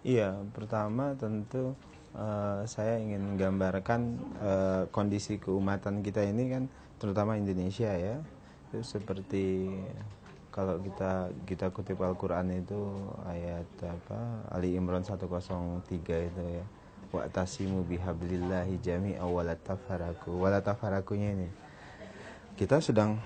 Iya, pertama tentu uh, saya ingin menggambarkan uh, kondisi keumatan kita ini kan terutama Indonesia ya. Itu seperti kalau kita kita kutip Al-Qur'an itu ayat apa Ali Imran 103 itu ya. Wa tasimu bihablillahi jami'a wala tafaraku. Wala tafarakunya ini. Kita sedang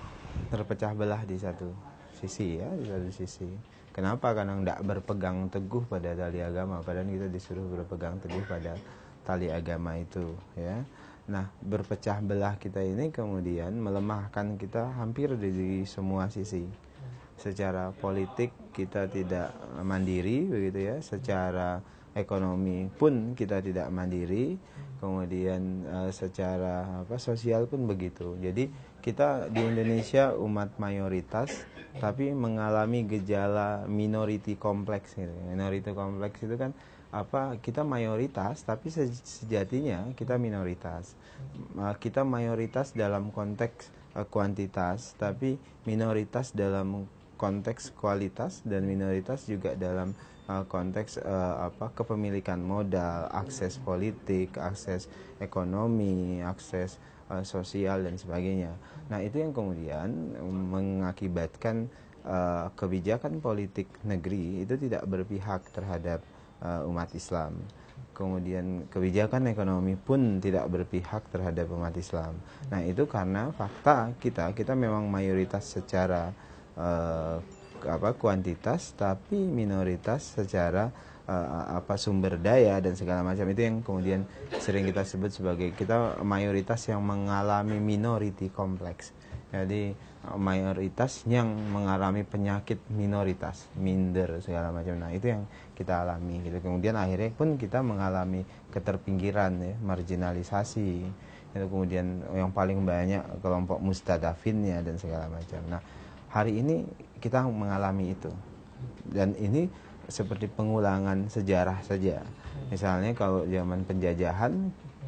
terpecah belah di satu sisi ya, di satu sisi Kenapa? Karena tidak berpegang teguh pada tali agama. Padahal kita disuruh berpegang teguh pada tali agama itu. Ya. Nah, berpecah belah kita ini kemudian melemahkan kita hampir di semua sisi. Secara politik kita tidak mandiri, begitu ya. Secara ekonomi pun kita tidak mandiri. Kemudian uh, secara apa sosial pun begitu. Jadi kita di Indonesia umat mayoritas tapi mengalami gejala minority kompleks gitu. Minority kompleks itu kan apa kita mayoritas tapi sejatinya kita minoritas. Kita mayoritas dalam konteks uh, kuantitas tapi minoritas dalam konteks kualitas dan minoritas juga dalam uh, konteks uh, apa kepemilikan modal, akses politik, akses ekonomi, akses uh, sosial dan sebagainya. Nah itu yang kemudian mengakibatkan uh, kebijakan politik negeri itu tidak berpihak terhadap uh, umat Islam. Kemudian kebijakan ekonomi pun tidak berpihak terhadap umat Islam. Nah itu karena fakta kita kita memang mayoritas secara uh, apa kuantitas tapi minoritas secara uh, apa sumber daya dan segala macam itu yang kemudian sering kita sebut sebagai kita mayoritas yang mengalami minority kompleks. Jadi mayoritas yang mengalami penyakit minoritas, minder segala macam. Nah, itu yang kita alami gitu. Kemudian akhirnya pun kita mengalami keterpinggiran ya, marginalisasi. Itu kemudian yang paling banyak kelompok mustadafinnya dan segala macam. Nah, hari ini kita mengalami itu. Dan ini seperti pengulangan sejarah saja. Misalnya kalau zaman penjajahan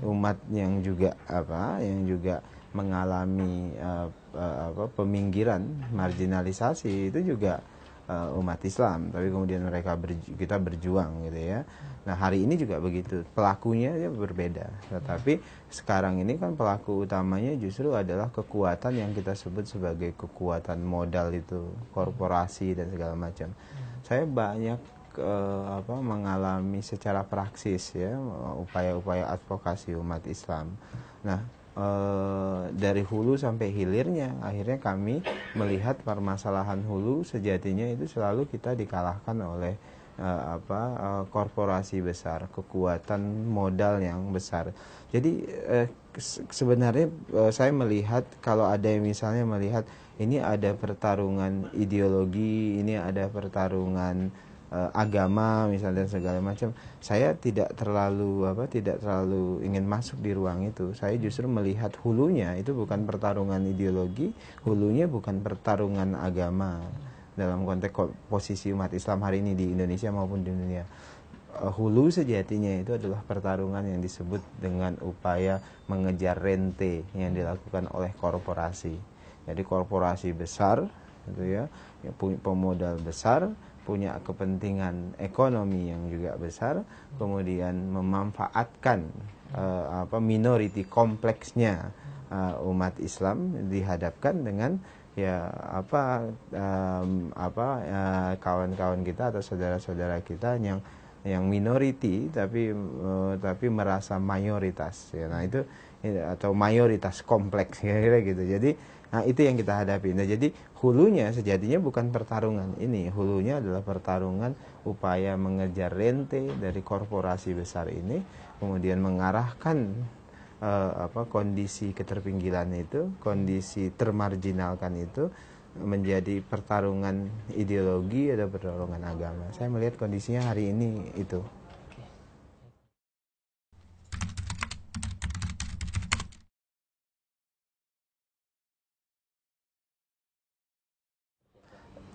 umat yang juga apa yang juga mengalami uh, uh, apa peminggiran, marginalisasi itu juga uh, umat Islam, tapi kemudian mereka berju kita berjuang gitu ya. Nah, hari ini juga begitu. Pelakunya ya berbeda. Tetapi sekarang ini kan pelaku utamanya justru adalah kekuatan yang kita sebut sebagai kekuatan modal itu, korporasi dan segala macam. Saya banyak uh, apa mengalami secara praksis ya upaya-upaya advokasi umat Islam. Nah, dari hulu sampai hilirnya akhirnya kami melihat permasalahan hulu sejatinya itu selalu kita dikalahkan oleh uh, apa uh, korporasi besar, kekuatan modal yang besar. Jadi uh, sebenarnya uh, saya melihat kalau ada yang misalnya melihat ini ada pertarungan ideologi, ini ada pertarungan uh, agama misalnya dan segala macam saya tidak terlalu apa tidak terlalu ingin masuk di ruang itu. Saya justru melihat hulunya itu bukan pertarungan ideologi hulunya bukan pertarungan agama. Dalam konteks posisi umat Islam hari ini di Indonesia maupun di dunia. Uh, hulu sejatinya itu adalah pertarungan yang disebut dengan upaya mengejar rente yang dilakukan oleh korporasi. Jadi korporasi besar gitu ya, punya pemodal besar punya kepentingan ekonomi yang juga besar, kemudian memanfaatkan uh, apa minority kompleksnya uh, umat Islam dihadapkan dengan ya apa um, apa kawan-kawan uh, kita atau saudara-saudara kita yang yang minority tapi uh, tapi merasa mayoritas ya. Nah itu atau mayoritas kompleks kira-kira gitu. Jadi Nah itu yang kita hadapi. Nah jadi hulunya sejatinya bukan pertarungan ini. Hulunya adalah pertarungan upaya mengejar rente dari korporasi besar ini, kemudian mengarahkan uh, apa kondisi keterpinggiran itu, kondisi termarginalkan itu menjadi pertarungan ideologi atau pertarungan agama. Saya melihat kondisinya hari ini itu.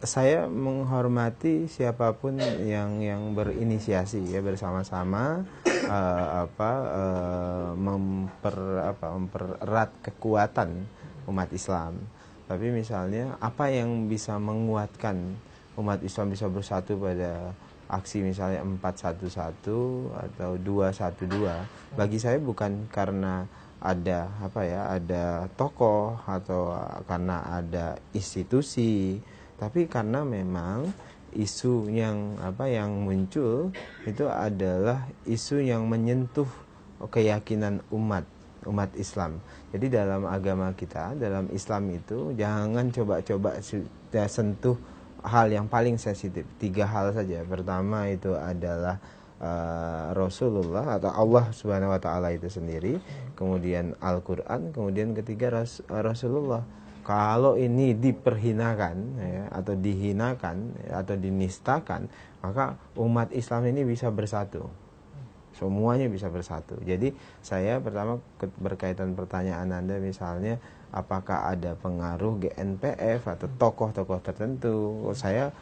Saya menghormati siapa pun yang yang berinisiasi ya bersama-sama uh, apa uh, memper apa mempererat kekuatan umat Islam. Tapi misalnya apa yang bisa menguatkan umat Islam bisa bersatu pada aksi misalnya 411 atau 212 bagi saya bukan karena ada apa ya ada tokoh atau karena ada institusi tapi karena memang isu yang apa yang muncul itu adalah isu yang menyentuh keyakinan umat umat Islam. Jadi dalam agama kita, dalam Islam itu jangan coba-coba sentuh hal yang paling sensitif. Tiga hal saja. Pertama itu adalah uh, Rasulullah atau Allah Subhanahu wa taala itu sendiri, kemudian Al-Qur'an, kemudian ketiga Ras Rasulullah kalau ini diperhinakan ya, atau dihinakan ya, atau dinistakan maka umat Islam ini bisa bersatu. Semuanya bisa bersatu. Jadi saya pertama berkaitan pertanyaan anda misalnya apakah ada pengaruh GNPF atau tokoh-tokoh tertentu? Saya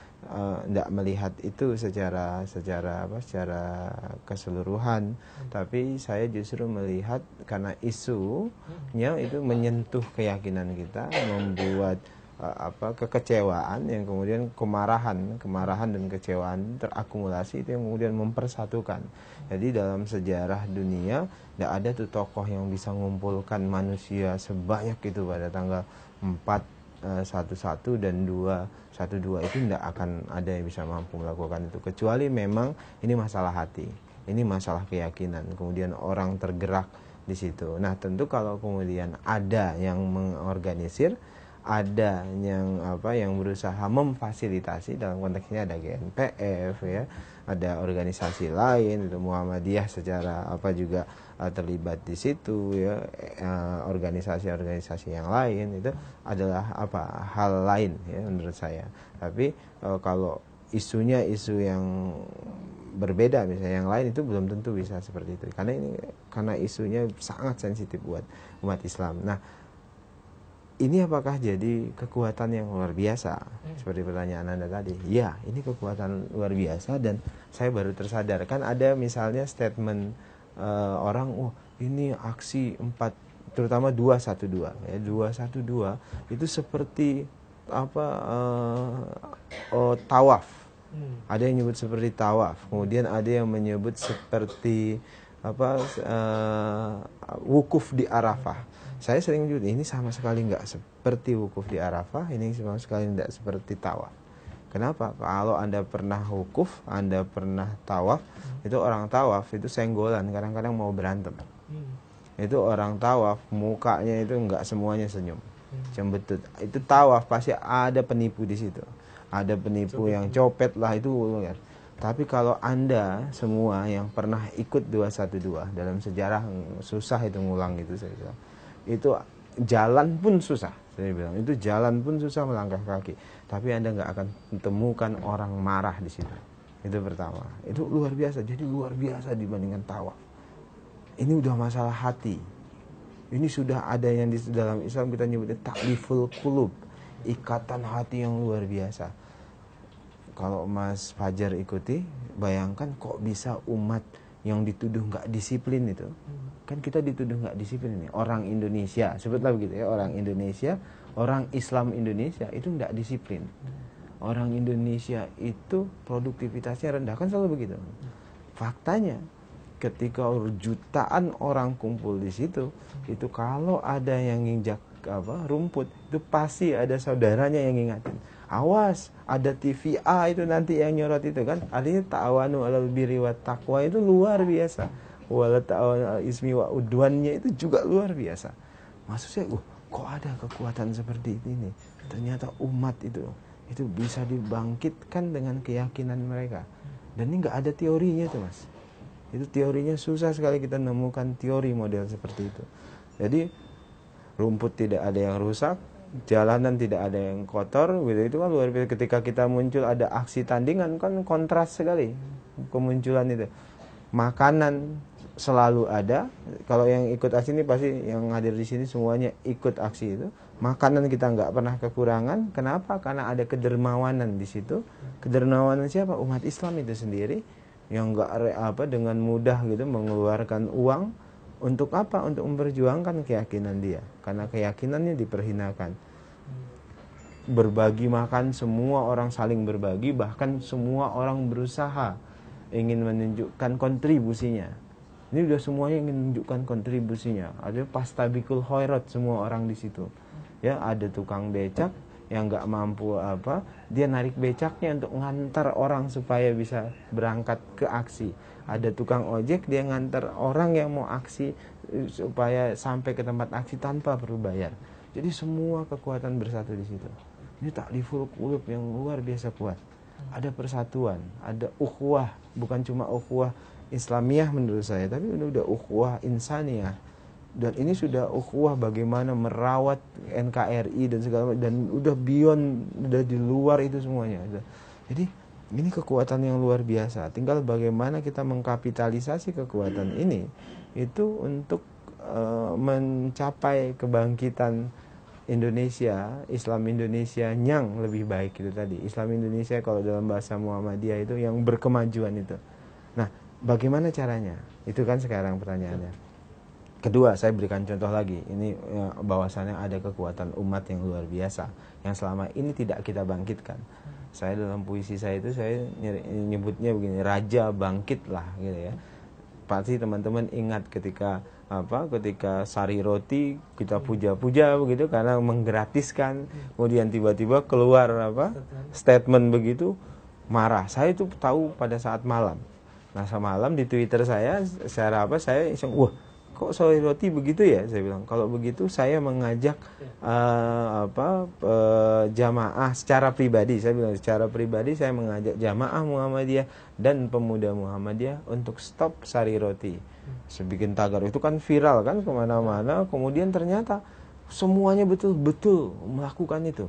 tidak uh, melihat itu secara secara apa secara keseluruhan hmm. tapi saya justru melihat karena isunya itu menyentuh keyakinan kita membuat uh, apa kekecewaan yang kemudian kemarahan kemarahan dan kecewaan terakumulasi itu yang kemudian mempersatukan jadi dalam sejarah dunia tidak ada tuh tokoh yang bisa mengumpulkan manusia sebanyak itu pada tanggal 4 Eh, satu satu dan dua satu dua itu tidak akan ada yang bisa mampu melakukan itu. Kecuali memang ini masalah hati ini masalah keyakinan. Kemudian orang tergerak di situ. Nah tentu kalau kemudian ada yang mengorganisir ada yang apa yang berusaha memfasilitasi dalam konteks ini ada GNPF ya ada organisasi lain itu Muhammadiyah secara apa juga uh, terlibat di situ ya. Uh, organisasi-organisasi yang lain itu adalah apa hal lain ya menurut saya. Tapi uh, kalau isunya isu yang berbeda misalnya yang lain itu belum tentu bisa seperti itu. Karena ini karena isunya sangat sensitif buat umat Islam. Nah ini apakah jadi kekuatan yang luar biasa? Hmm. seperti pertanyaan anda tadi. Ya ini kekuatan luar biasa dan saya baru tersadar. Kan ada misalnya statement uh, orang oh ini aksi empat terutama dua satu dua ya dua satu dua itu seperti apa uh, oh, tawaf hmm. ada yang menyebut seperti tawaf kemudian ada yang menyebut seperti apa uh, wukuf di arafah saya sering juga ini sama sekali nggak seperti wukuf di Arafah, ini sama sekali tidak seperti tawaf. Kenapa? Kalau anda pernah wukuf, anda pernah tawaf, hmm. itu orang tawaf itu senggolan, kadang-kadang mau berantem. Hmm. Itu orang tawaf, mukanya itu nggak semuanya senyum, hmm. cembetut. Itu tawaf pasti ada penipu di situ, ada penipu copet. yang copet lah itu. Tapi kalau anda semua yang pernah ikut 212 dalam sejarah susah itu ngulang itu saya bilang itu jalan pun susah saya bilang itu jalan pun susah melangkah kaki tapi anda nggak akan temukan orang marah di situ. Itu pertama. Itu luar biasa jadi luar biasa dibandingkan tawa ini udah masalah hati. Ini sudah ada yang di dalam Islam kita nyebutnya takliful kulub ikatan hati yang luar biasa. Kalau Mas Fajar ikuti bayangkan kok bisa umat yang dituduh nggak disiplin itu. Hmm. kan kita dituduh nggak disiplin ini. Orang Indonesia sebutlah begitu ya orang Indonesia orang Islam Indonesia itu nggak disiplin. Hmm. orang Indonesia itu produktivitasnya rendah kan selalu begitu. Faktanya ketika jutaan orang kumpul di situ itu kalau ada yang nginjak apa rumput itu pasti ada saudaranya yang ngingatin awas ada TVA itu nanti yang nyorot itu kan. Artinya ta'awanu alal birri wa taqwa itu luar biasa. Wala ta'awanu al ismi wa udwannya itu juga luar biasa. Maksudnya uh, kok ada kekuatan seperti ini? Ternyata umat itu itu bisa dibangkitkan dengan keyakinan mereka. Dan ini nggak ada teorinya tuh mas. Itu teorinya susah sekali kita nemukan teori model seperti itu. Jadi rumput tidak ada yang rusak jalanan tidak ada yang kotor gitu itu kan luar biasa ketika kita muncul ada aksi tandingan kan kontras sekali kemunculan itu makanan selalu ada kalau yang ikut aksi ini pasti yang hadir di sini semuanya ikut aksi itu Makanan kita nggak pernah kekurangan. Kenapa? Karena ada kedermawanan di situ. Kedermawanan siapa? Umat Islam itu sendiri yang nggak apa dengan mudah gitu mengeluarkan uang untuk apa? Untuk memperjuangkan keyakinan dia. Karena keyakinannya diperhinakan. Berbagi makan semua orang saling berbagi, bahkan semua orang berusaha ingin menunjukkan kontribusinya. Ini udah semuanya ingin menunjukkan kontribusinya. Ada pastabikul khairat semua orang di situ ya ada tukang becak yang nggak mampu apa dia narik becaknya untuk ngantar orang supaya bisa berangkat ke aksi ada tukang ojek dia ngantar orang yang mau aksi eh, supaya sampai ke tempat aksi tanpa perlu bayar. Jadi semua kekuatan bersatu di situ. Ini takliful kulub yang luar biasa kuat. Ada persatuan ada ukhuwah. Bukan cuma ukhuwah Islamiyah menurut saya tapi udah ukhuwah insaniyah. Dan ini sudah ukhuwah bagaimana merawat NKRI dan segala macam dan udah beyond udah di luar itu semuanya. Jadi ini kekuatan yang luar biasa. Tinggal bagaimana kita mengkapitalisasi kekuatan ini itu untuk uh, mencapai kebangkitan Indonesia Islam Indonesia yang lebih baik itu tadi. Islam Indonesia kalau dalam bahasa Muhammadiyah itu yang berkemajuan itu. Nah bagaimana caranya? Itu kan sekarang pertanyaannya. Kedua, saya berikan contoh lagi. Ini ya, bahwasannya ada kekuatan umat yang luar biasa yang selama ini tidak kita bangkitkan. Saya dalam puisi saya itu saya nyebutnya begini, raja bangkit lah gitu ya. Pasti teman-teman ingat ketika apa ketika sari roti kita puja-puja begitu karena menggratiskan kemudian tiba-tiba keluar apa statement. begitu marah. Saya itu tahu pada saat malam. Nah malam di twitter saya secara apa saya iseng wah kok sore roti begitu ya? Saya bilang kalau begitu saya mengajak uh, apa uh, jamaah secara pribadi. Saya bilang secara pribadi saya mengajak jamaah Muhammadiyah dan pemuda Muhammadiyah untuk stop sari roti. Sebikin tagar itu kan viral kan ke mana-mana. Kemudian ternyata semuanya betul-betul melakukan itu.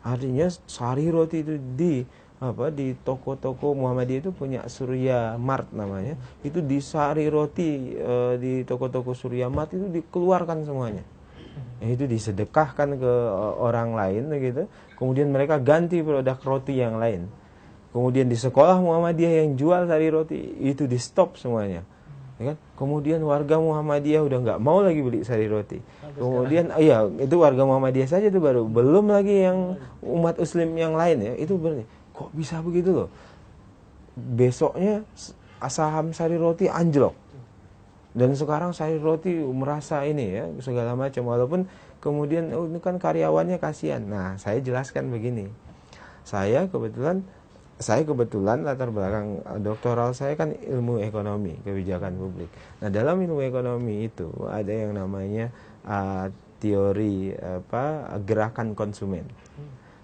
Artinya sari roti itu di apa di toko-toko Muhammadiyah itu punya Surya Mart namanya. Itu di sari roti e, di toko-toko Surya Mart itu dikeluarkan semuanya. Ya, itu disedekahkan ke orang lain gitu. Kemudian mereka ganti produk roti yang lain. Kemudian di sekolah Muhammadiyah yang jual sari roti itu di stop semuanya. Ya kan? Kemudian warga Muhammadiyah udah nggak mau lagi beli sari roti. Kemudian iya itu warga Muhammadiyah saja itu baru. Belum lagi yang umat Muslim yang lain ya itu berarti kok bisa begitu loh? Besoknya saham sari roti anjlok. Dan sekarang sari roti merasa ini ya segala macam. Walaupun kemudian oh, ini kan karyawannya kasihan. Nah saya jelaskan begini. Saya kebetulan saya kebetulan latar belakang eh, doktoral saya kan ilmu ekonomi kebijakan publik. Nah dalam ilmu ekonomi itu ada yang namanya uh, teori apa gerakan konsumen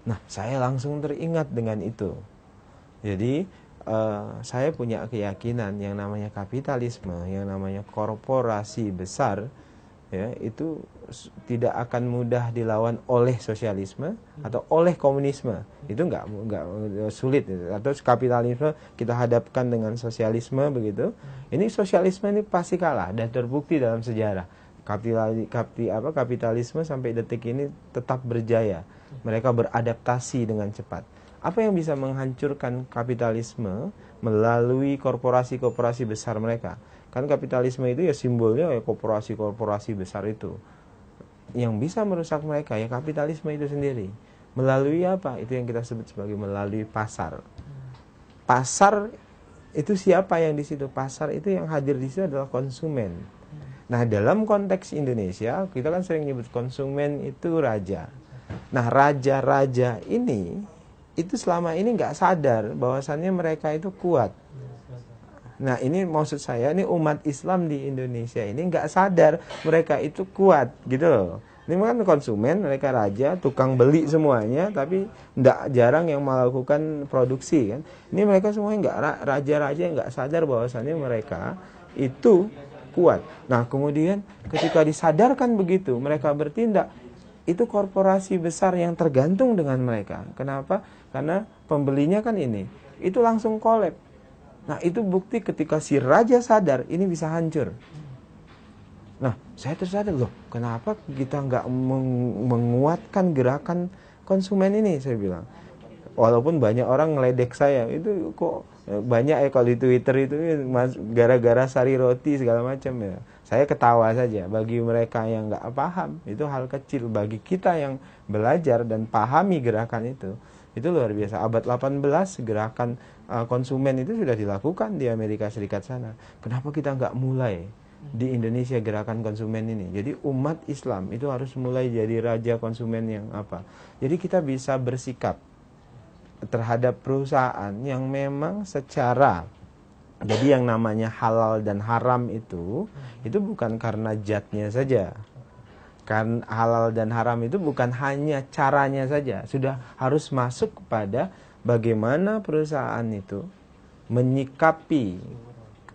Nah, saya langsung teringat dengan itu. Jadi, uh, saya punya keyakinan yang namanya kapitalisme, yang namanya korporasi besar, ya itu tidak akan mudah dilawan oleh sosialisme atau oleh komunisme. Itu enggak enggak sulit atau kapitalisme kita hadapkan dengan sosialisme begitu. Ini sosialisme ini pasti kalah dan terbukti dalam sejarah. Kapital, kapi, apa, kapitalisme sampai detik ini tetap berjaya mereka beradaptasi dengan cepat. Apa yang bisa menghancurkan kapitalisme melalui korporasi-korporasi besar mereka? Kan kapitalisme itu ya simbolnya ya korporasi-korporasi besar itu. Yang bisa merusak mereka ya kapitalisme itu sendiri. Melalui apa? Itu yang kita sebut sebagai melalui pasar. Pasar itu siapa yang di situ? Pasar itu yang hadir di situ adalah konsumen. Nah, dalam konteks Indonesia, kita kan sering nyebut konsumen itu raja. Nah raja-raja ini itu selama ini nggak sadar bahwasannya mereka itu kuat. Nah ini maksud saya ini umat Islam di Indonesia ini nggak sadar mereka itu kuat gitu loh. Ini kan konsumen, mereka raja, tukang beli semuanya, tapi tidak jarang yang melakukan produksi kan. Ini mereka semuanya nggak raja-raja nggak sadar bahwasannya mereka itu kuat. Nah kemudian ketika disadarkan begitu, mereka bertindak itu korporasi besar yang tergantung dengan mereka. Kenapa? Karena pembelinya kan ini. Itu langsung kolab. Nah, itu bukti ketika si raja sadar ini bisa hancur. Nah, saya tersadar loh, kenapa kita nggak menguatkan gerakan konsumen ini? Saya bilang, walaupun banyak orang ngeledek saya, itu kok banyak ya kalau di Twitter itu gara-gara sari roti segala macam ya. Saya ketawa saja. Bagi mereka yang nggak paham, itu hal kecil. Bagi kita yang belajar dan pahami gerakan itu, itu luar biasa. Abad 18 gerakan uh, konsumen itu sudah dilakukan di Amerika Serikat sana. Kenapa kita nggak mulai? di Indonesia gerakan konsumen ini. Jadi umat Islam itu harus mulai jadi raja konsumen yang apa? Jadi kita bisa bersikap terhadap perusahaan yang memang secara jadi yang namanya halal dan haram itu itu bukan karena jatnya saja. Kan halal dan haram itu bukan hanya caranya saja, sudah harus masuk kepada bagaimana perusahaan itu menyikapi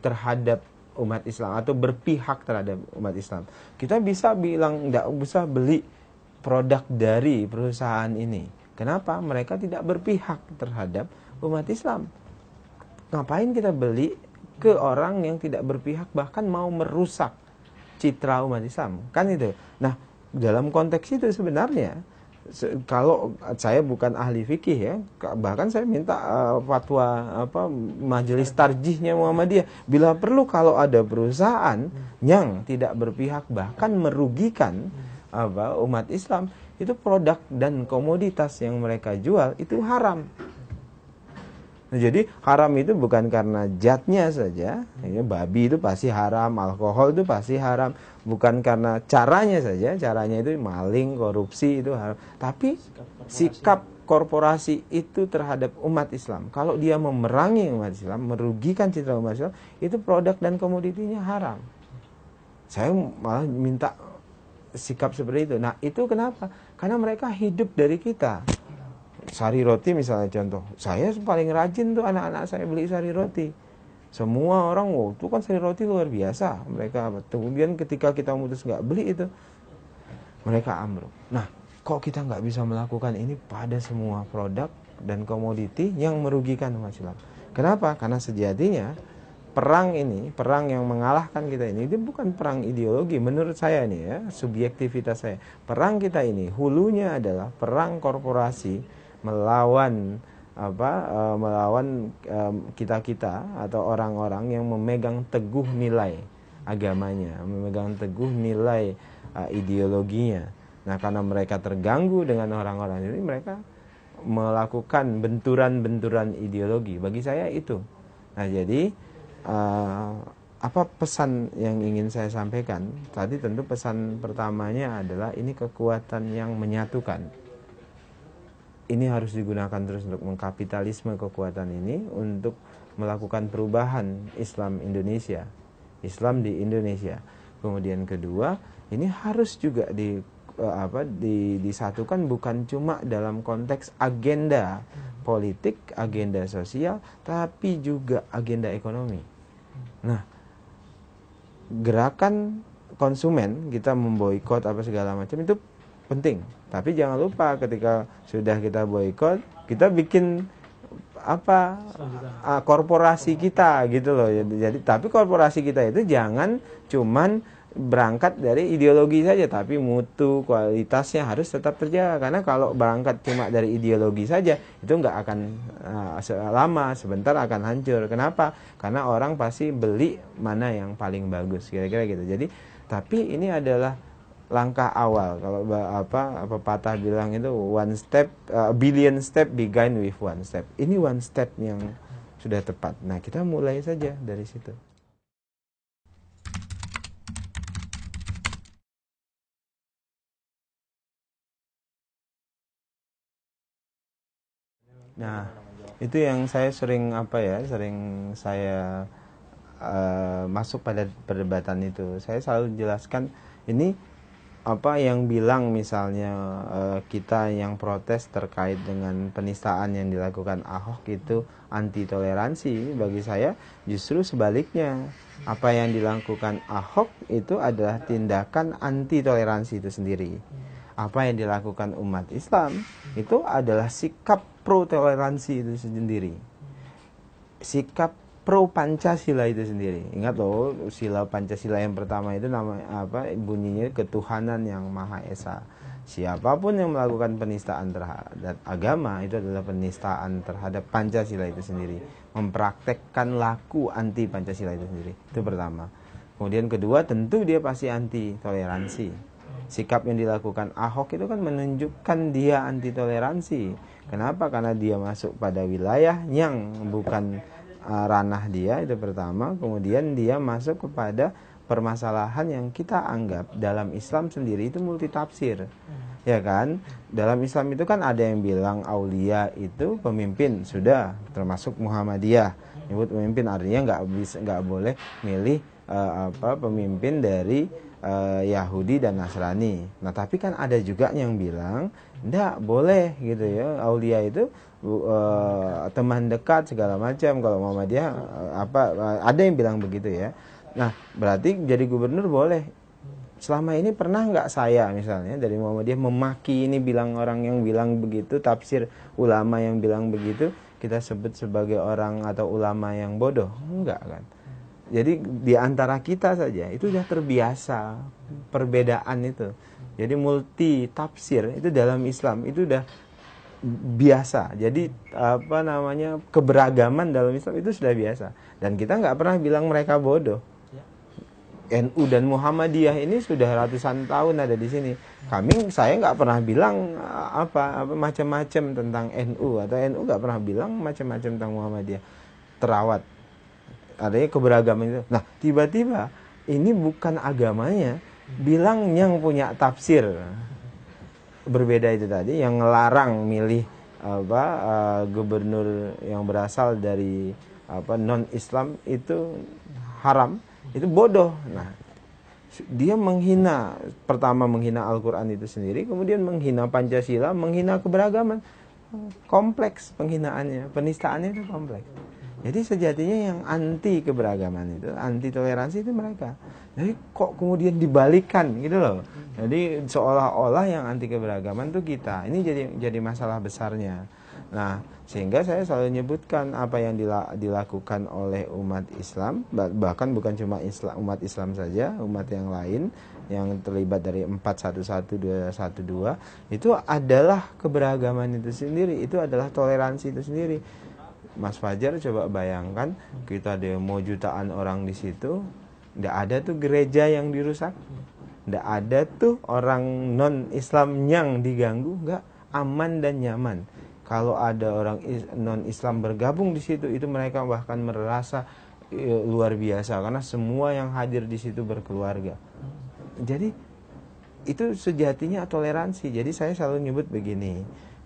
terhadap umat Islam atau berpihak terhadap umat Islam. Kita bisa bilang tidak usah beli produk dari perusahaan ini. Kenapa? Mereka tidak berpihak terhadap umat Islam. Ngapain kita beli ke orang yang tidak berpihak bahkan mau merusak citra umat Islam? Kan itu. Nah, dalam konteks itu sebenarnya kalau saya bukan ahli fikih ya, bahkan saya minta uh, fatwa apa majelis tarjihnya Muhammadiyah bila perlu kalau ada perusahaan yang tidak berpihak bahkan merugikan apa umat Islam itu produk dan komoditas yang mereka jual itu haram. Nah, jadi haram itu bukan karena jatnya saja, ya, babi itu pasti haram, alkohol itu pasti haram, bukan karena caranya saja, caranya itu maling, korupsi itu haram, tapi sikap korporasi itu terhadap umat Islam. Kalau dia memerangi umat Islam, merugikan citra umat Islam, itu produk dan komoditinya haram. Saya malah minta sikap seperti itu. Nah, itu kenapa? Karena mereka hidup dari kita sari roti misalnya contoh. Saya paling rajin tuh anak-anak saya beli sari roti. Semua orang wow itu kan sari roti luar biasa. Mereka kemudian ketika kita memutus nggak beli itu mereka ambruk nah kok kita nggak bisa melakukan ini pada semua produk dan komoditi yang merugikan umat Islam? Kenapa? Karena sejatinya perang ini, perang yang mengalahkan kita ini, itu bukan perang ideologi. Menurut saya ini ya, subjektivitas saya. Perang kita ini, hulunya adalah perang korporasi melawan apa uh, melawan kita kita uh, atau orang-orang yang memegang teguh nilai agamanya, memegang teguh nilai uh, ideologinya. Nah, karena mereka terganggu dengan orang-orang ini, mereka melakukan benturan-benturan ideologi. Bagi saya itu. Nah, jadi uh, apa pesan yang ingin saya sampaikan? Tadi tentu pesan pertamanya adalah ini kekuatan yang menyatukan ini harus digunakan terus untuk mengkapitalisme kekuatan ini untuk melakukan perubahan Islam Indonesia, Islam di Indonesia. Kemudian kedua, ini harus juga di eh, apa di, disatukan bukan cuma dalam konteks agenda politik, agenda sosial, tapi juga agenda ekonomi. Nah, gerakan konsumen kita memboikot apa segala macam itu penting. Tapi jangan lupa ketika sudah kita boykot, kita bikin apa uh, korporasi kita gitu loh. Jadi tapi korporasi kita itu jangan cuman berangkat dari ideologi saja tapi mutu kualitasnya harus tetap terjaga. Karena kalau berangkat cuma dari ideologi saja itu nggak akan uh, lama sebentar akan hancur. Kenapa? Karena orang pasti beli mana yang paling bagus kira-kira gitu. Jadi tapi ini adalah langkah awal. Kalau apa apa patah bilang itu one step uh, billion step begin with one step. Ini one step yang sudah tepat. Nah kita mulai saja dari situ. Nah itu yang saya sering apa ya sering saya uh, masuk pada perdebatan itu. Saya selalu jelaskan ini apa yang bilang misalnya uh, kita yang protes terkait dengan penistaan yang dilakukan Ahok itu anti toleransi bagi saya justru sebaliknya. Apa yang dilakukan Ahok itu adalah tindakan anti toleransi itu sendiri. Apa yang dilakukan umat Islam itu adalah sikap pro toleransi itu sendiri. Sikap pro Pancasila itu sendiri. Ingat loh, sila Pancasila yang pertama itu nama apa bunyinya ketuhanan yang Maha Esa. Siapa pun yang melakukan penistaan terhadap agama itu adalah penistaan terhadap Pancasila itu sendiri. Mempraktekkan laku anti Pancasila itu sendiri. Itu pertama. Kemudian kedua tentu dia pasti anti toleransi. Sikap yang dilakukan Ahok itu kan menunjukkan dia anti toleransi. Kenapa? Karena dia masuk pada wilayah yang bukan ranah dia itu pertama. Kemudian dia masuk kepada permasalahan yang kita anggap dalam Islam sendiri itu multi tafsir hmm. ya kan dalam Islam itu kan ada yang bilang aulia itu pemimpin sudah termasuk Muhammadiyah nyebut pemimpin artinya nggak bisa nggak boleh milih uh, apa pemimpin dari uh, Yahudi dan Nasrani nah tapi kan ada juga yang bilang ndak boleh gitu ya aulia itu uh, teman dekat segala macam kalau Muhammadiyah uh, apa uh, ada yang bilang begitu ya Nah, berarti jadi gubernur boleh. Selama ini pernah nggak saya misalnya dari Muhammadiyah memaki ini bilang orang yang bilang begitu, tafsir ulama yang bilang begitu, kita sebut sebagai orang atau ulama yang bodoh? Enggak kan? Jadi di antara kita saja itu sudah terbiasa perbedaan itu. Jadi multi tafsir itu dalam Islam itu sudah biasa. Jadi apa namanya keberagaman dalam Islam itu sudah biasa. Dan kita nggak pernah bilang mereka bodoh. NU dan Muhammadiyah ini sudah ratusan tahun ada di sini. Kami saya nggak pernah bilang eh, apa, apa macam-macam tentang NU atau NU nggak pernah bilang macam-macam tentang Muhammadiyah. Terawat. Adanya keberagaman itu. Nah, tiba-tiba ini bukan agamanya, bilang yang punya tafsir berbeda itu tadi yang ngelarang milih apa uh, gubernur yang berasal dari apa non Islam itu haram itu bodoh. Nah, dia menghina pertama menghina Al-Qur'an itu sendiri, kemudian menghina Pancasila, menghina keberagaman. Kompleks penghinaannya, penistaannya itu kompleks. Jadi sejatinya yang anti keberagaman itu, anti toleransi itu mereka. Jadi kok kemudian dibalikan gitu loh. Jadi seolah-olah yang anti keberagaman itu kita. Ini jadi jadi masalah besarnya. Nah, sehingga saya selalu menyebutkan apa yang dilakukan oleh umat Islam, bahkan bukan cuma Islam, umat Islam saja, umat yang lain yang terlibat dari 411 212 itu adalah keberagaman itu sendiri, itu adalah toleransi itu sendiri. Mas Fajar coba bayangkan kita demo jutaan orang di situ, tidak ada tuh gereja yang dirusak, tidak ada tuh orang non Islam yang diganggu, nggak. Aman dan nyaman. Kalau ada orang non Islam bergabung di situ itu mereka bahkan merasa e, luar biasa. Karena semua yang hadir di situ berkeluarga. Jadi itu sejatinya toleransi. Jadi saya selalu nyebut begini,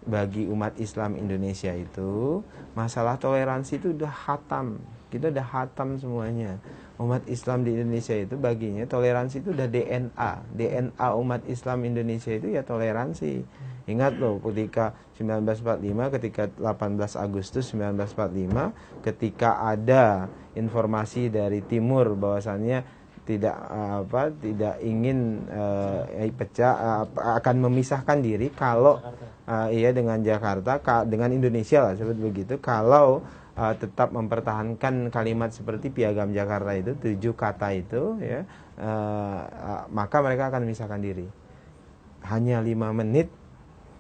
bagi umat Islam Indonesia itu masalah toleransi itu udah hatam. Kita udah hatam semuanya. Umat Islam di Indonesia itu baginya toleransi itu udah DNA. DNA umat Islam Indonesia itu ya toleransi Ingat loh ketika 1945 ketika 18 Agustus 1945 ketika ada informasi dari timur bahwasannya tidak apa tidak ingin uh, pecah uh, akan memisahkan diri kalau uh, iya dengan Jakarta dengan Indonesia lah sebut begitu. Kalau uh, tetap mempertahankan kalimat seperti piagam Jakarta itu tujuh kata itu ya uh, uh, maka mereka akan memisahkan diri. Hanya lima menit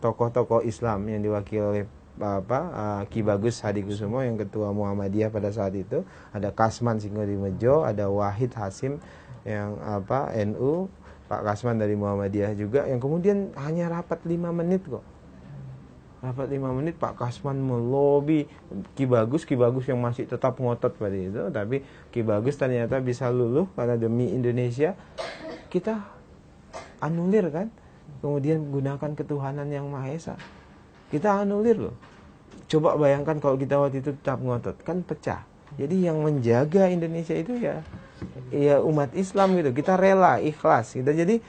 tokoh-tokoh Islam yang diwakili oleh apa uh, Ki Bagus Hadikusumo yang ketua Muhammadiyah pada saat itu. Ada Kasman Singgodimejo ada Wahid Hasim yang apa NU Pak Kasman dari Muhammadiyah juga yang kemudian hanya rapat lima menit kok. Rapat lima menit Pak Kasman melobi Ki Bagus Ki Bagus yang masih tetap ngotot pada itu tapi Ki Bagus ternyata bisa luluh karena demi Indonesia. Kita anulir kan? Kemudian gunakan ketuhanan yang Maha Esa. Kita anulir loh. Coba bayangkan kalau kita waktu itu tetap ngotot, kan pecah. Jadi yang menjaga Indonesia itu ya ya umat Islam gitu. Kita rela, ikhlas. Kita jadi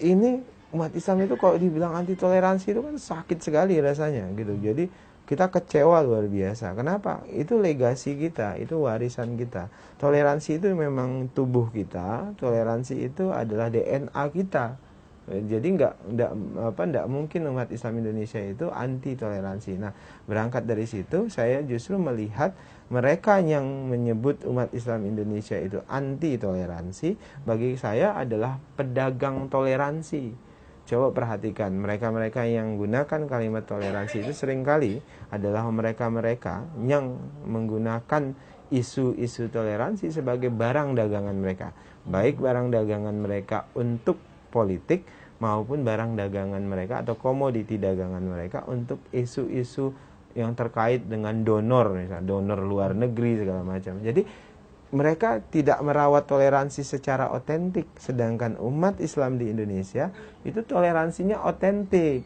ini umat Islam itu kalau dibilang anti toleransi itu kan sakit sekali rasanya gitu. Jadi kita kecewa luar biasa. Kenapa? Itu legasi kita, itu warisan kita. Toleransi itu memang tubuh kita, toleransi itu adalah DNA kita jadi nggak nggak apa nggak mungkin umat Islam Indonesia itu anti toleransi. Nah berangkat dari situ saya justru melihat mereka yang menyebut umat Islam Indonesia itu anti toleransi bagi saya adalah pedagang toleransi. Coba perhatikan mereka-mereka yang gunakan kalimat toleransi itu sering kali adalah mereka-mereka yang menggunakan isu-isu toleransi sebagai barang dagangan mereka. Baik barang dagangan mereka untuk politik maupun barang dagangan mereka atau komoditi dagangan mereka untuk isu-isu yang terkait dengan donor misalnya donor luar negeri segala macam. Jadi mereka tidak merawat toleransi secara otentik sedangkan umat Islam di Indonesia itu toleransinya otentik.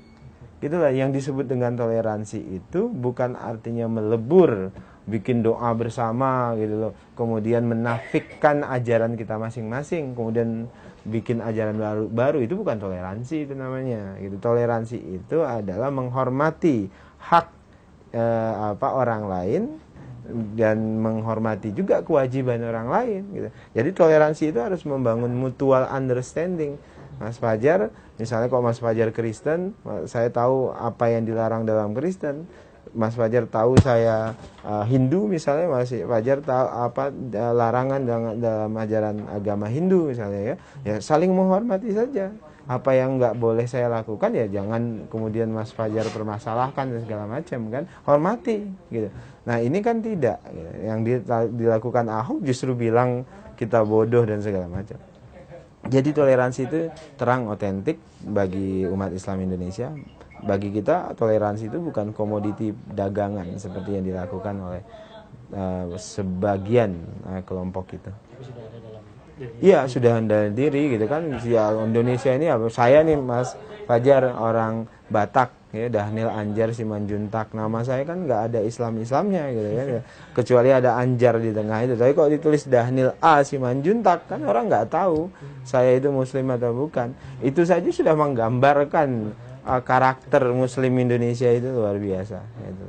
Gitulah yang disebut dengan toleransi itu bukan artinya melebur bikin doa bersama gitu loh. Kemudian menafikkan ajaran kita masing-masing, kemudian bikin ajaran baru baru itu bukan toleransi itu namanya. Gitu. Toleransi itu adalah menghormati hak eh, apa orang lain dan menghormati juga kewajiban orang lain gitu. Jadi toleransi itu harus membangun mutual understanding. Mas Fajar, misalnya kalau Mas Fajar Kristen, saya tahu apa yang dilarang dalam Kristen, Mas Fajar tahu saya uh, Hindu misalnya Mas Fajar tahu apa uh, larangan dalam, dalam ajaran agama Hindu misalnya ya. Ya saling menghormati saja. Apa yang nggak boleh saya lakukan ya jangan kemudian Mas Fajar permasalahkan dan segala macam kan. Hormati gitu. Nah ini kan tidak. Gitu. yang dilakukan Ahok justru bilang kita bodoh dan segala macam. Jadi toleransi itu terang otentik bagi umat Islam Indonesia bagi kita toleransi itu bukan komoditi dagangan seperti yang dilakukan oleh uh, sebagian uh, kelompok itu. Iya sudah ada diri gitu kan. Ya Indonesia ini saya nih Mas Fajar orang Batak ya Dahnil Anjar Simanjuntak. Nama saya kan nggak ada Islam Islamnya gitu ya. Kecuali ada Anjar di tengah itu. Tapi kok ditulis Dahnil A Simanjuntak kan orang nggak tahu saya itu Muslim atau bukan. Itu saja sudah menggambarkan karakter Muslim Indonesia itu luar biasa. Gitu.